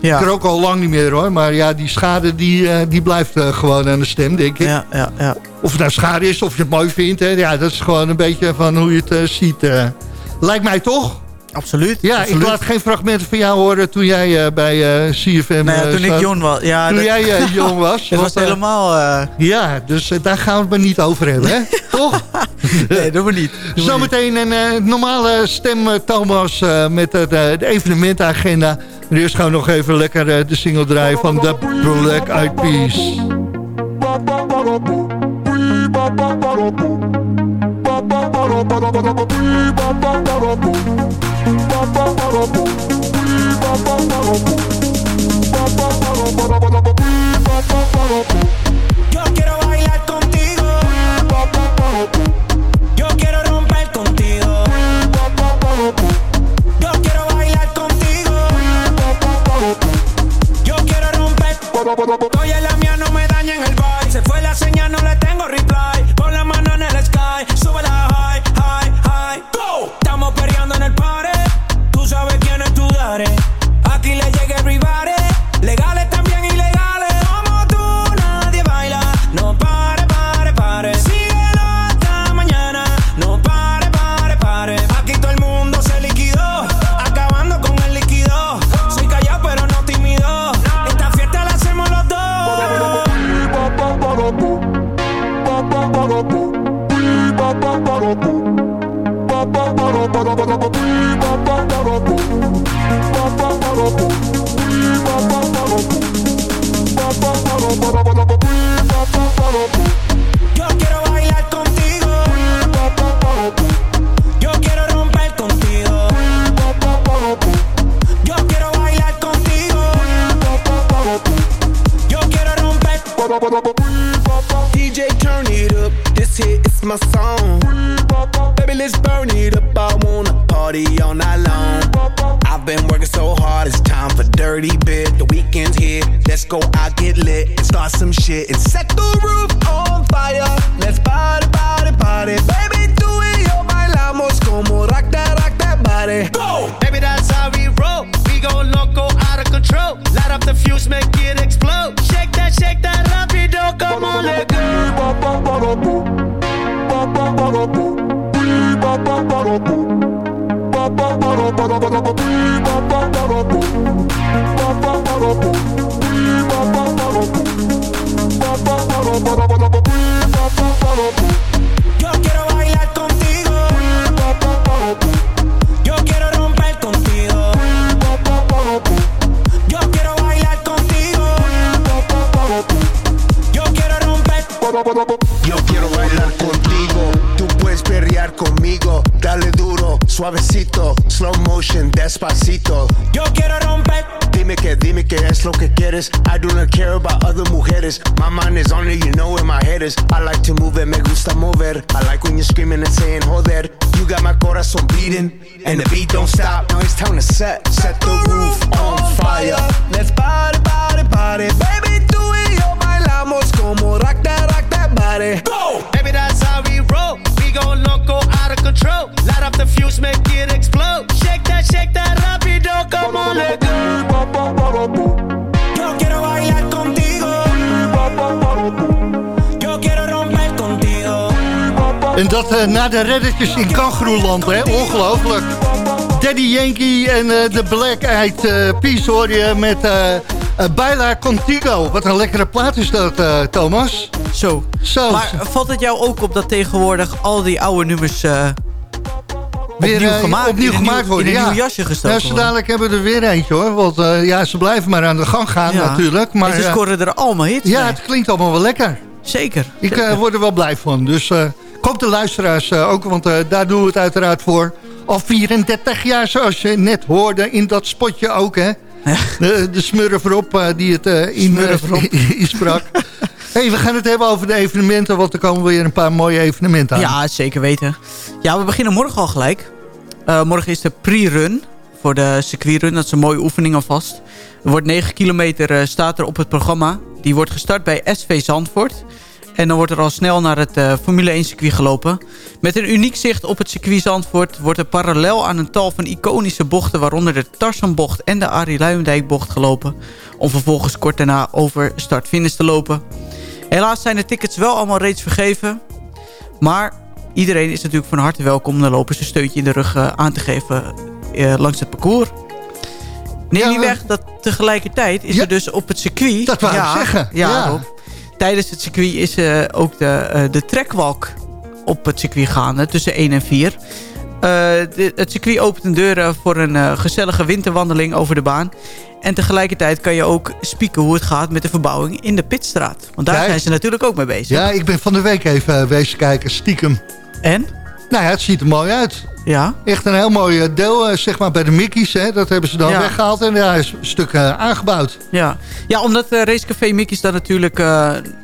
Ja. Ik rook al lang niet meer hoor. Maar ja, die schade die, die blijft gewoon aan de stem, denk ik. Ja, ja, ja. Of het nou schade is, of je het mooi vindt. Hè. Ja, dat is gewoon een beetje van hoe je het ziet. Lijkt mij toch? Absoluut. Ja, absoluut. ik laat geen fragmenten van jou horen toen jij uh, bij uh, CFM Nou ja, toen ik jong was. Ja, toen dat- jij uh, jong was. Het was uh, helemaal... eh, Ja, dus uh, daar gaan we het maar niet over hebben, hè? Toch? nee, doen we niet. Niet. Zometeen een uh, normale stem, Thomas, uh, met uh, de, de evenementagenda. Maar eerst gaan we nog even lekker uh, de single draaien van The Black Eyed Peas. Yo quiero bailar contigo. Yo quiero romper contigo. Yo quiero bailar contigo. Yo quiero romper. Suavecito, slow motion, despacito. Yo quiero romper. Dime que, dime que es lo que quieres. I do not care about other mujeres. My mind is on it, you know where my head is. I like to move it, me gusta mover. I like when you're screaming and saying joder. You got my corazón beating, and the beat don't stop. Now it's time to set, set the roof on fire. Let's party, party, party. Baby, tú y yo bailamos como rock that, rock that body. Go! Baby, that's how we roll. We go loco, control. Light up the fuse, make it explode. Shake that, shake that, rapido, come on, let go. Yo quiero bailar contigo. Yo quiero romper contigo. En dat eh, na de reddetjes in Kangaroeland, hè? Ongelooflijk. Daddy Yankee en eh, de Black Eyed uh, Peas hoor je met eh eh, Baila Contigo. Wat een lekkere plaat is dat, Thomas. Zo. Zo. Maar valt het jou ook op dat tegenwoordig al die oude nummers eh, opnieuw eh, gemaakt, opnieuw in gemaakt nieuw, worden? in een ja. nieuw jasje gestoken Ja, zo worden? dadelijk hebben we er weer eentje hoor. Want eh, ja, ze blijven maar aan de gang gaan Ja. natuurlijk. Maar, en ze scoren er allemaal hits Ja, mee. het klinkt allemaal wel lekker. Zeker. Ik zeker. word er wel blij van. Dus ik hoop de luisteraars ook, want daar doen we het uiteraard voor. Al 34 jaar, zoals je net hoorde in dat spotje ook, hè. De, de smurf erop die het in, insprak. Hey, we gaan het hebben over de evenementen, want er komen weer een paar mooie evenementen aan. Ja, zeker weten. Ja, we beginnen morgen al gelijk. Eh, morgen is de pre-run voor de circuitrun. Dat is een mooie oefening alvast. Er wordt 9 kilometer eh, staat er op het programma. Die wordt gestart bij SV Zandvoort. En dan wordt er al snel naar het eh, Formule 1 circuit gelopen. Met een uniek zicht op het circuit Zandvoort... wordt er parallel aan een tal van iconische bochten... waaronder de Tarzanbocht en de Arie Luijendijkbocht gelopen... om vervolgens kort daarna over start-finish te lopen. Helaas zijn de tickets wel allemaal reeds vergeven... Maar iedereen is natuurlijk van harte welkom... om de lopers een steuntje in de rug eh, aan te geven eh, langs het parcours. Neem niet weg dat tegelijkertijd is er dus op het circuit... Dat wou ik zeggen, Ja, ja. Rob. Tijdens het circuit is eh, ook de, eh, de trackwalk op het circuit gaande tussen 1 en 4. Eh, de- het circuit opent een deuren voor een eh, gezellige winterwandeling over de baan. En tegelijkertijd kan je ook spieken hoe het gaat met de verbouwing in de Pitstraat. Want daar Kijk. zijn ze natuurlijk ook mee bezig. Ja, ik ben van de week even uh, wezen kijken, stiekem. En? Nou ja, het ziet er mooi uit. Ja. Echt een heel mooi eh, deel, eh, zeg maar, bij de Mickey's. Hè. Dat hebben ze dan Ja. weggehaald en daar is een stuk eh, aangebouwd. Ja, ja omdat uh, Racecafé Mickey's dan natuurlijk uh,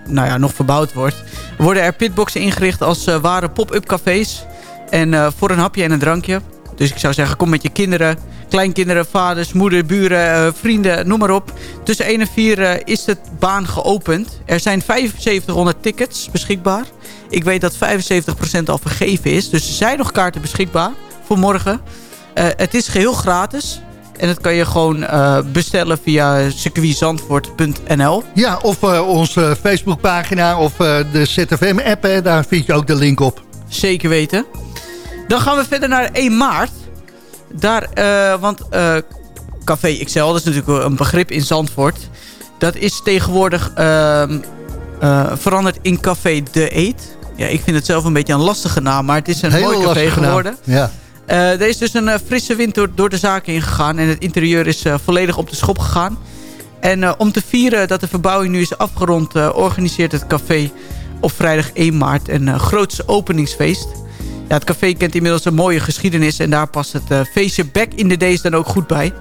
nou ja, nog verbouwd wordt... worden er pitboxen ingericht als ware pop-up cafés. En voor een hapje en een drankje. Dus ik zou zeggen, kom met je kinderen, kleinkinderen, vaders, moeder, buren, uh, vrienden, noem maar op. Tussen 1 en 4 uh, is de baan geopend. Er zijn 7500 tickets beschikbaar. Ik weet dat 75% al vergeven is. Dus er zijn nog kaarten beschikbaar voor morgen. Uh, het is geheel gratis. En dat kan je gewoon uh, bestellen via circuitzandvoort.nl. Ja, of uh, onze Facebookpagina of de ZFM-app. Daar vind je ook de link op. Zeker weten. Dan gaan we verder naar 1 maart. Daar, uh, want Café XL, dat is natuurlijk een begrip in Zandvoort. Dat is tegenwoordig ehm, veranderd in Café De Eet. Ja, ik vind het zelf een beetje een lastige naam, maar het is een Heel mooi café geworden. Ja. Uh, er is dus een uh, frisse wind door, door, de zaken ingegaan. En het interieur is uh, volledig op de schop gegaan. En om te vieren dat de verbouwing nu is afgerond... organiseert het café op vrijdag 1 maart een grootste openingsfeest. Ja, het café kent inmiddels een mooie geschiedenis... en daar past het feestje Back in the Days dan ook goed bij.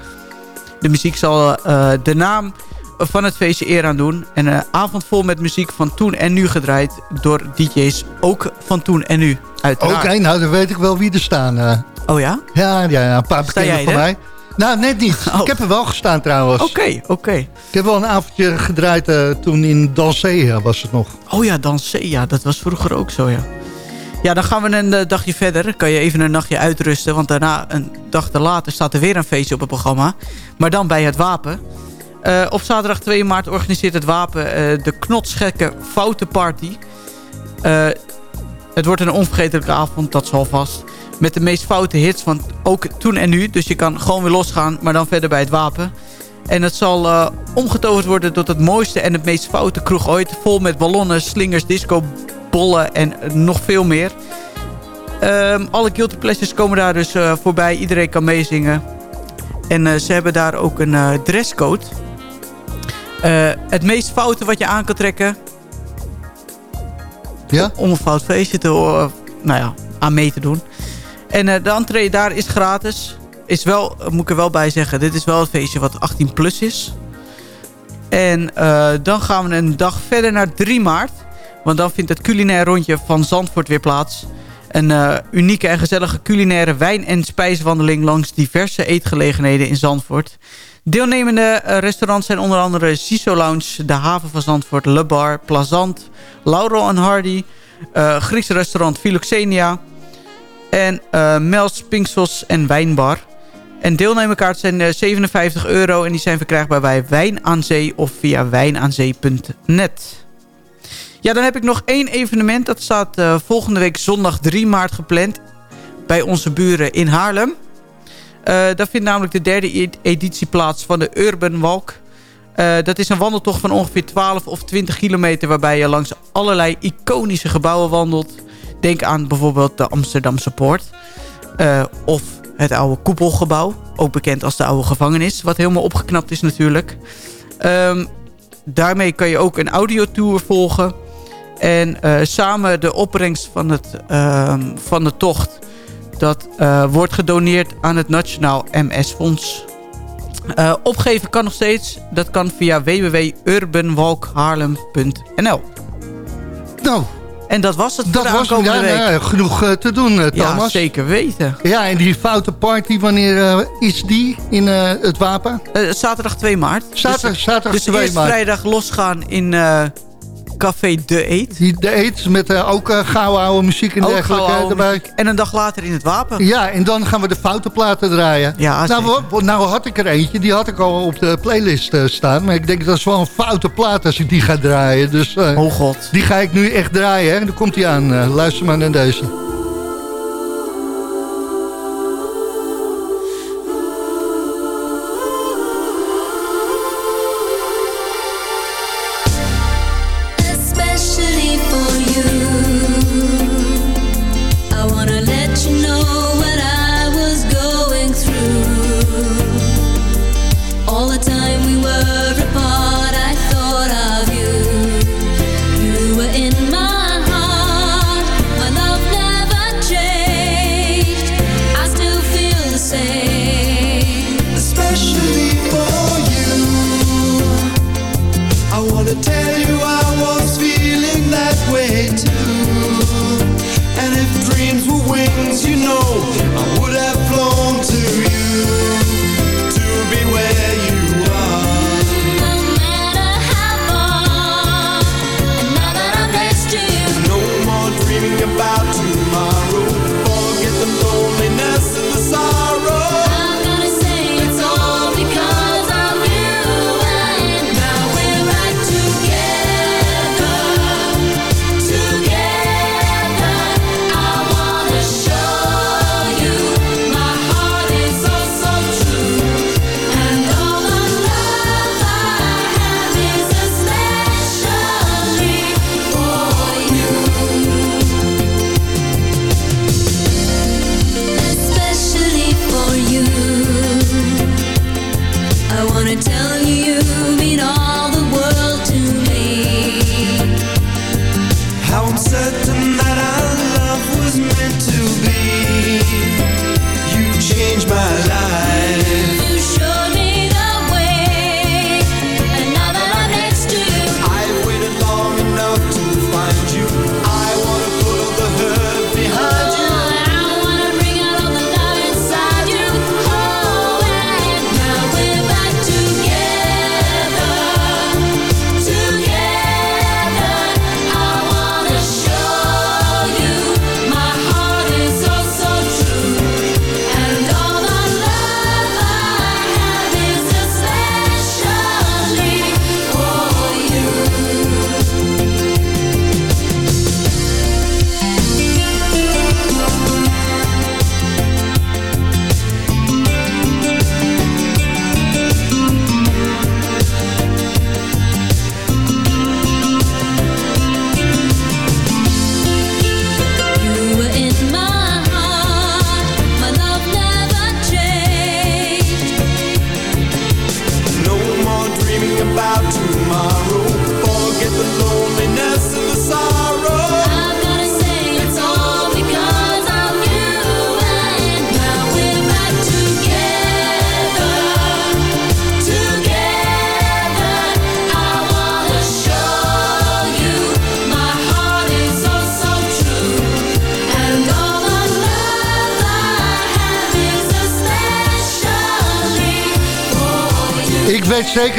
De muziek zal de naam van het feestje eer aan doen. En een avond vol met muziek van toen en nu gedraaid door DJ's. Ook van toen en nu, uiteraard. Oké, nou dan weet ik wel wie er staan. eh. Oh ja? Ja, ja, ja, een paar bekenden van mij. Nou, net niet. Ik heb er wel gestaan trouwens. Oké, oké. Ik heb wel een avondje gedraaid eh, toen in Dansea was het nog. Oh ja, dansen. Ja, dat was vroeger ook zo, ja. Ja, dan gaan we een eh, dagje verder. Kan je even een nachtje uitrusten. Want daarna, een dag te later, staat er weer een feestje op het programma. Maar dan bij het Wapen. Eh, op zaterdag 2 maart organiseert het Wapen eh, de knotsgekke Foute Party. Eh, het wordt een onvergetelijke avond, dat zal vast. Met de meest foute hits van ook toen en nu. Dus je kan gewoon weer losgaan, maar dan verder bij het Wapen. En het zal omgetoverd worden tot het mooiste en het meest foute kroeg ooit. Vol met ballonnen, slingers, disco, bollen en nog veel meer. Ehm, alle guilty pleasures komen daar dus eh, voorbij. Iedereen kan meezingen. En eh, ze hebben daar ook een eh, dresscode. Het meest foute wat je aan kan trekken. Ja? Om een fout feestje te, nou ja, aan mee te doen. En de entree daar is gratis. Is wel, moet ik er wel bij zeggen, dit is wel een feestje wat 18 plus is. En dan gaan we een dag verder naar 3 maart. Want dan vindt het culinair rondje van Zandvoort weer plaats. Een eh, unieke en gezellige culinaire wijn- en spijswandeling langs diverse eetgelegenheden in Zandvoort. Deelnemende eh, restaurants zijn onder andere Siso Lounge, De Haven van Zandvoort, Le Bar, Plazant, Laurel Hardy, eh Grieks restaurant Philoxenia en Mel's Pinksos en Wijnbar. En deelnemerkaart zijn eh, 57 euro en die zijn verkrijgbaar bij Wijn aan Zee of via wijnaanzee.net. Ja, dan heb ik nog één evenement. Dat staat eh, volgende week zondag 3 maart gepland bij onze buren in Haarlem. Eh daar vindt namelijk de derde e- editie plaats van de Urban Walk. Eh, dat is een wandeltocht van ongeveer 12 of 20 kilometer... waarbij je langs allerlei iconische gebouwen wandelt. Denk aan bijvoorbeeld de Amsterdamse Poort. Of het oude Koepelgebouw. Ook bekend als de oude gevangenis. Wat helemaal opgeknapt is natuurlijk. Ehm, daarmee kan je ook een audiotour volgen. En eh, samen de opbrengst van, het, ehm, van de tocht... dat eh, wordt gedoneerd aan het Nationaal MS-fonds. Eh, opgeven kan nog steeds. Dat kan via www.urbanwalkhaarlem.nl Nou, En dat was het voor dat de was ja, week. nou ja, genoeg te doen, eh, Ja, Thomas. zeker weten. Ja, en die foute party, wanneer is die in het wapen? Zaterdag 2 maart. Zaterdag, dus, zaterdag dus 2 eerst maart. vrijdag losgaan in Café De Eet. Die, de eet met eh, ook uh, gouden oude muziek en Ook dergelijke erbij. muziek. En een dag later in het Wapen. Ja, en dan gaan we de foute platen draaien. Ja, nou, nou had ik er eentje, die had ik al op de playlist eh, staan. Maar ik denk dat is wel een foute plaat als ik die ga draaien. Dus Oh god. die ga ik nu echt draaien. Hè. Dan komt hij aan. Luister maar naar deze.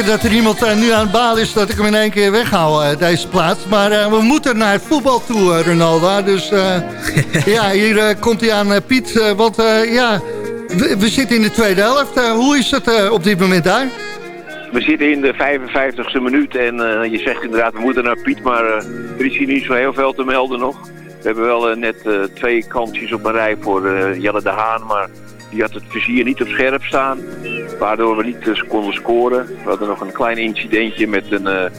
Dat er iemand eh, nu aan het baal is dat ik hem in één keer weghaal, eh, deze plaats. Maar eh, we moeten naar het voetbal toe, Ronaldo. Dus eh, ja, hier komt hij aan, Piet. eh, want eh, ja, we, we zitten in de tweede helft. Hoe is het eh, op dit moment daar? We zitten in de 55ste minuut en eh, je zegt inderdaad, we moeten naar Piet, maar eh, er is hier niet zo heel veel te melden nog. We hebben wel net eh, twee kansjes op een rij voor eh, Jelle de Haan, maar die had het vizier niet op scherp staan, waardoor we niet eh, konden scoren. We hadden nog een klein incidentje met een eh,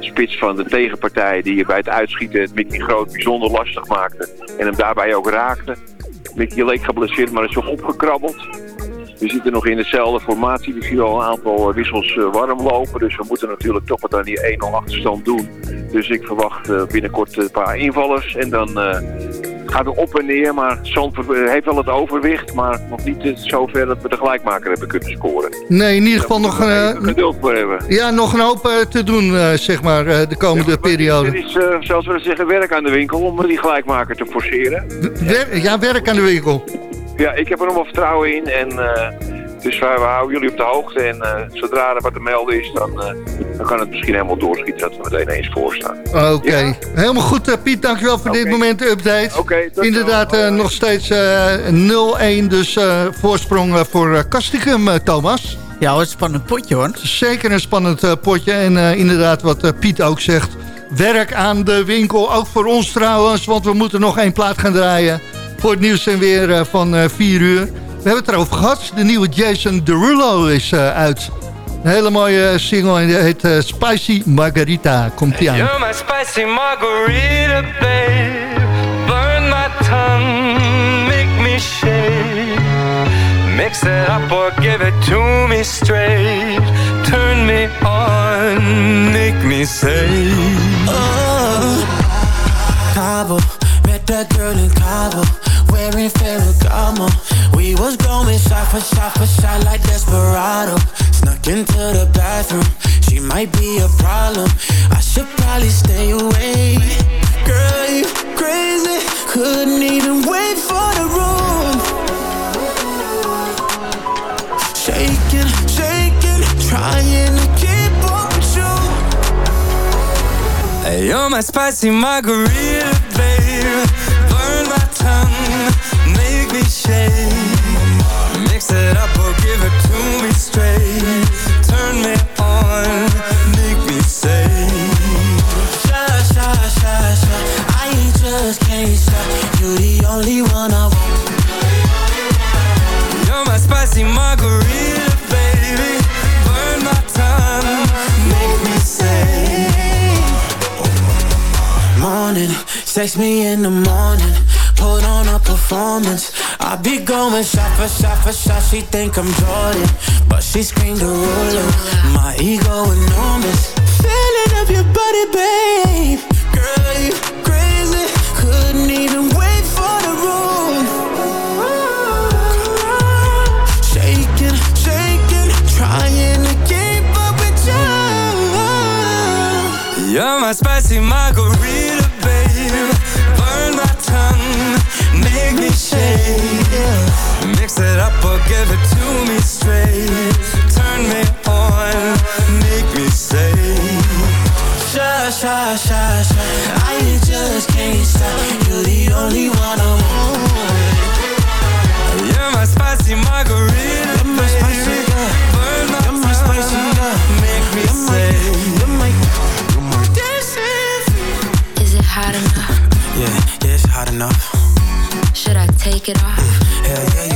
spits van de tegenpartij die bij het uitschieten het Mickey Groot bijzonder lastig maakte en hem daarbij ook raakte. Mickey leek geblesseerd, maar is toch opgekrabbeld. We zitten nog in dezelfde formatie. We zien al een aantal wissels eh, warm lopen. Dus we moeten natuurlijk toch wat aan die 1-0 achterstand doen. Dus ik verwacht binnenkort een paar invallers. En dan gaat het op en neer. Maar Zandvoort eh, heeft wel het overwicht. Maar nog niet eh, zover dat we de gelijkmaker hebben kunnen scoren. Nee, in ieder geval nog, eh, Geduld voor hebben. ja, nog een hoop te doen, zeg maar, de komende periode. Er is, zoals we zeggen, werk aan de winkel om die gelijkmaker te forceren. Wer- ja, werk aan de winkel. Ja, ik heb er nog wel vertrouwen in. En, dus wij, we houden jullie op de hoogte. En eh, zodra er wat te melden is, dan, eh, dan kan het misschien helemaal doorschieten dat we meteen eens voor staan. Oké, helemaal goed eh, Piet, dankjewel voor dit moment de update. Inderdaad, eh, nog steeds eh, 0-1, dus eh, voorsprong eh, voor Kastikum, eh, Thomas. Ja, een spannend potje hoor. Zeker een spannend eh, potje en eh, inderdaad wat eh, Piet ook zegt. Werk aan de winkel, ook voor ons trouwens, want we moeten nog één plaat gaan draaien. Voor het nieuws en weer eh, van eh 4 uur. We hebben het erover gehad, de nieuwe Jason Derulo is eh, uit. Een hele mooie single en die heet eh, Spicy Margarita. Komt die aan. You're my spicy margarita, babe. Burn my tongue, make me shake. Mix it up or give it to me straight. Turn me on, make me say. Oh, that girl in Cabo, wearing Ferragamo. We was going shot for shot for shot like Desperado. Snuck into the bathroom, she might be a problem. I should probably stay away. Girl, you crazy, couldn't even wait for the room. Shaking, shaking, trying to keep up with you. Hey, You're my spicy margarita, babe. Burn my tongue, sex me in the morning. Put on a performance. I be going shot for shot for shot. She think I'm Jordan, but she screamed a ruler. My ego enormous. Feeling of your body, babe. Girl, you crazy. Couldn't even wait for the room. Shaking, shaking, trying to keep up with you. You're my spicy margarita, give it to me straight. Turn me on, make me say. I just can't stop. You're the only one I want. You're my spicy margarita, baby. Burn my tongue, make me say. Is it hot enough? Yeah, yeah, it's hot enough. Should I take it off? Hell yeah, you